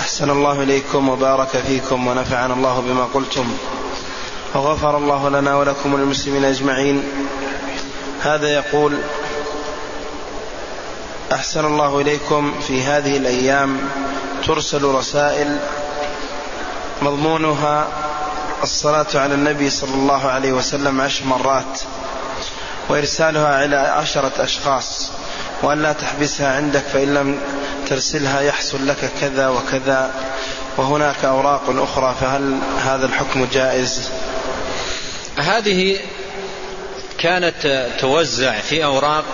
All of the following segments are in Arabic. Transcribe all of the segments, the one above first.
أحسن الله إليكم وبارك فيكم ونفعنا الله بما قلتم وغفر الله لنا ولكم وللمسلمين أجمعين. هذا يقول أحسن الله إليكم في هذه الأيام ترسل رسائل مضمونها الصلاة على النبي صلى الله عليه وسلم عشر مرات وإرسالها إلى عشرة أشخاص وأن لا تحبسها عندك فإن لم ترسلها يحصل لك كذا وكذا. وهناك أوراق أخرى فهل هذا الحكم جائز؟ هذه كانت توزع في أوراق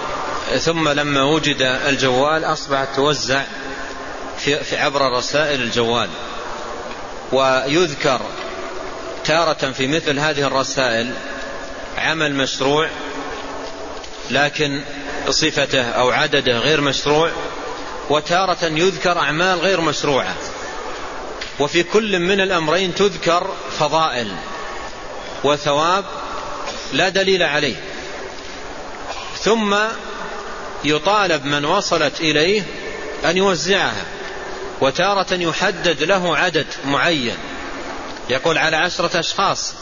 ثم لما وجد الجوال أصبحت توزع في عبر رسائل الجوال. ويذكر تارة في مثل هذه الرسائل عمل مشروع لكن صفته أو عدده غير مشروع وتارة يذكر أعمال غير مشروعة. وفي كل من الأمرين تذكر فضائل وثواب لا دليل عليه. ثم يطالب من وصلت إليه أن يوزعها وتارة يحدد له عدد معين. يقول على عشرة أشخاص.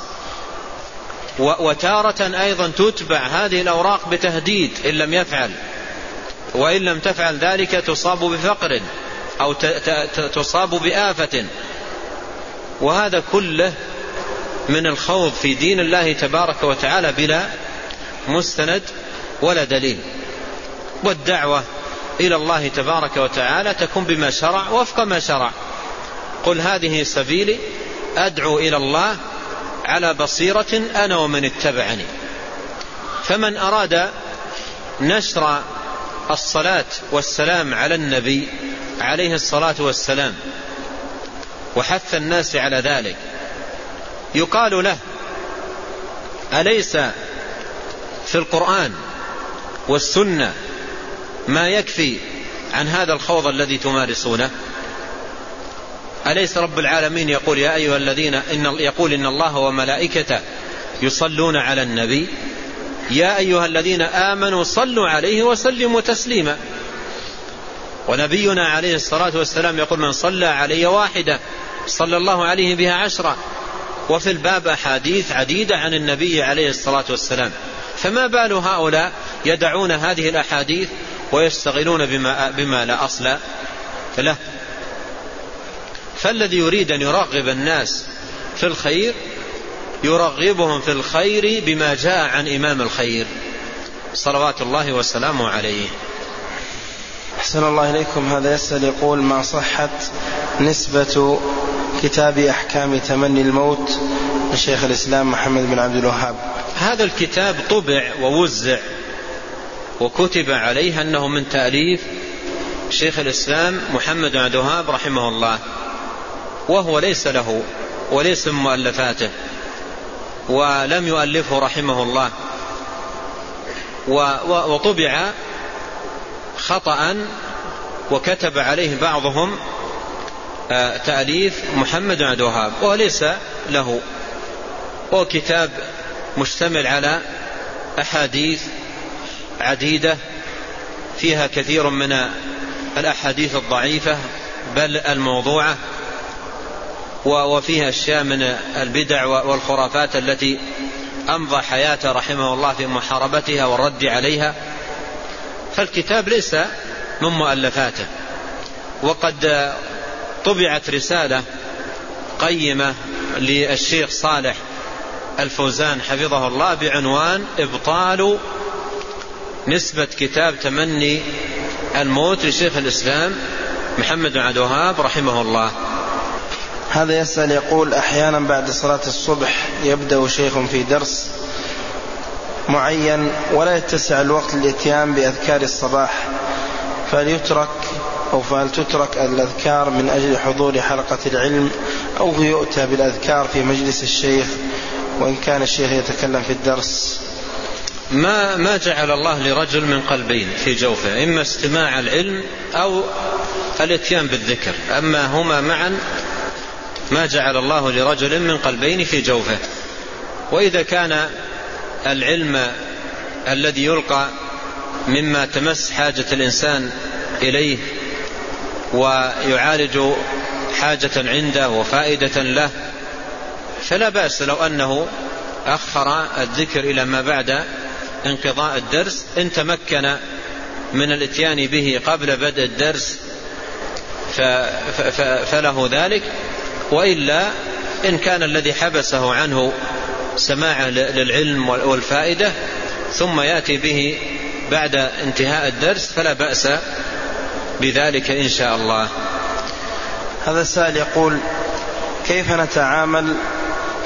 وتارة أيضا تتبع هذه الأوراق بتهديد إن لم يفعل. وإن لم تفعل ذلك تصاب بفقر أو تصاب بآفة. وهذا كله من الخوض في دين الله تبارك وتعالى بلا مستند ولا دليل. والدعوة إلى الله تبارك وتعالى تكون بما شرع وفق ما شرع. قل هذه سبيلي أدعو إلى الله على بصيرة أنا ومن اتبعني. فمن أراد نشر الصلاة والسلام على النبي عليه الصلاة والسلام وحث الناس على ذلك. يقال له أليس في القرآن والسنة ما يكفي عن هذا الخوض الذي تمارسونه؟ أليس رب العالمين يقول يا أيها الذين إن يقول إن الله وملائكته يصلون على النبي؟ يا أيها الذين آمنوا صلوا عليه وسلموا تسليما. ونبينا عليه الصلاة والسلام يقول من صلى علي واحدة صلى الله عليه بها عشرة. وفي الباب أحاديث عديدة عن النبي عليه الصلاة والسلام. فما بال هؤلاء يدعون هذه الأحاديث ويشتغلون بما, بما لا أصل له؟ فالذي يريد أن يرغب الناس في الخير يرغبهم في الخير بما جاء عن إمام الخير. صلوات الله وسلامه عليه. أحسن الله إليكم. هذا يسأل يقول ما صحت نسبة كتاب أحكام تمني الموت لشيخ الإسلام محمد بن عبد الوهاب؟ هذا الكتاب طبع ووزع وكتب عليه أنه من تأليف شيخ الإسلام محمد بن عبد الوهاب رحمه الله وهو ليس له وليس من مؤلفاته. ولم يؤلفه رحمه الله. وطبع خطأ وكتب عليه بعضهم آه، تأليف محمد بن عبد الوهاب وليس له. هو كتاب مشتمل على أحاديث عديدة فيها كثير من الأحاديث الضعيفة بل الموضوعة. وفيها أشياء من البدع والخرافات التي أمضى حياته رحمه الله في محاربتها والرد عليها. فالكتاب ليس من مؤلفاته. وقد طبعت رسالة قيمة للشيخ صالح الفوزان حفظه الله بعنوان إبطال نسبة كتاب تمني الموت لشيخ الإسلام محمد بن عبد الوهاب رحمه الله. هذا يسأل يقول أحيانا بعد صلاة الصبح يبدأ شيخ في درس معين ولا يتسع الوقت للإتيان بأذكار الصباح فليترك أو فهل تترك الأذكار من أجل حضور حلقة العلم أو يؤتى بالأذكار في مجلس الشيخ وإن كان الشيخ يتكلم في الدرس. ما ما جعل الله لرجل من قلبين في جوفه إما استماع العلم أو الإتيان بالذكر أما هما معا ما جعل الله لرجل من قلبين في جوفه. وإذا كان العلم الذي يلقى مما تمس حاجة الإنسان إليه ويعالج حاجة عنده وفائدة له فلا بأس لو أنه أخر الذكر إلى ما بعد انقضاء الدرس. إن تمكن من الإتيان به قبل بدء الدرس فله ذلك. وإلا إن كان الذي حبسه عنه سماع للعلم والفائدة ثم يأتي به بعد انتهاء الدرس فلا بأس بذلك إن شاء الله. هذا السائل يقول كيف نتعامل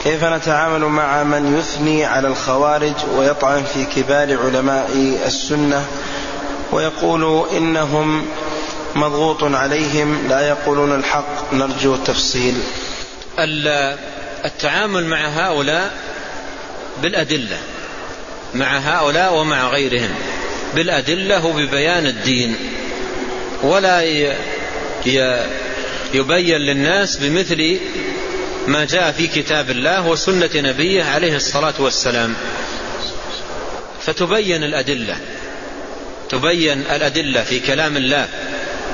كيف نتعامل مع من يثني على الخوارج ويطعن في كبار علماء السنة ويقول إنهم مضغوط عليهم لا يقولون الحق نرجو التفصيل التعامل مع هؤلاء بالأدلة مع هؤلاء ومع غيرهم بالأدلة وببيان الدين ولا يبين للناس بمثل ما جاء في كتاب الله وسنة نبيه عليه الصلاة والسلام. فتبين الأدلة تبين الأدلة في كلام الله.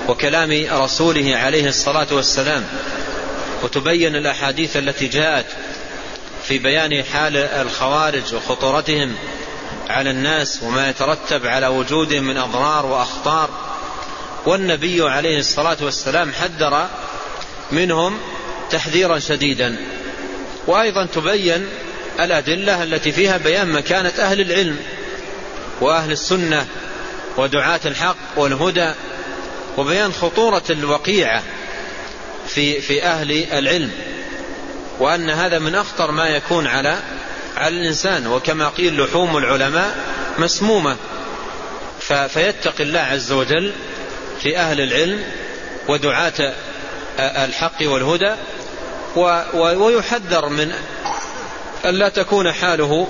وكلام رسوله عليه الصلاة والسلام وتبين الأحاديث التي جاءت في بيان حال الخوارج وخطورتهم على الناس وما يترتب على وجودهم من أضرار وأخطار والنبي عليه الصلاة والسلام حذر منهم تحذيرا شديدا. وأيضا تبين الأدلة التي فيها بيان مكانة أهل العلم وأهل السنة ودعاة الحق والهدى وبيان خطورة الوقيعة في في أهل العلم وأن هذا من أخطر ما يكون على على الإنسان وكما قيل لحوم العلماء مسمومة. فيتقي الله عز وجل في أهل العلم ودعاة الحق والهدى ويحذر من أن لا تكون حاله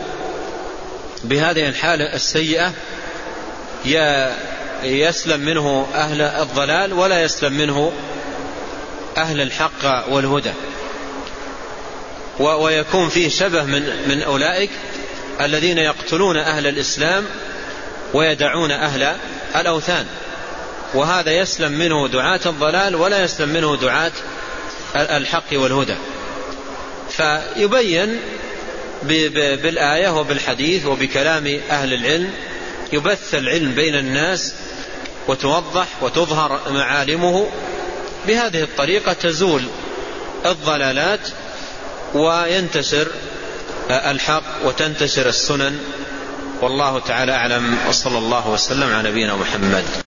بهذه الحالة السيئة. يسلم منه أهل الضلال ولا يسلم منه أهل الحق والهدى. ويكون فيه شبه من, من أولئك الذين يقتلون أهل الإسلام ويدعون أهل الأوثان. وهذا يسلم منه دعاة الضلال ولا يسلم منه دعاة الحق والهدى. فيبين بالآية وبالحديث وبكلام أهل العلم يبث العلم بين الناس وتوضح وتظهر معالمه بهذه الطريقة تزول الضلالات وينتشر الحق وتنتشر السنن. والله تعالى أعلم وصلى الله وسلم على نبينا محمد.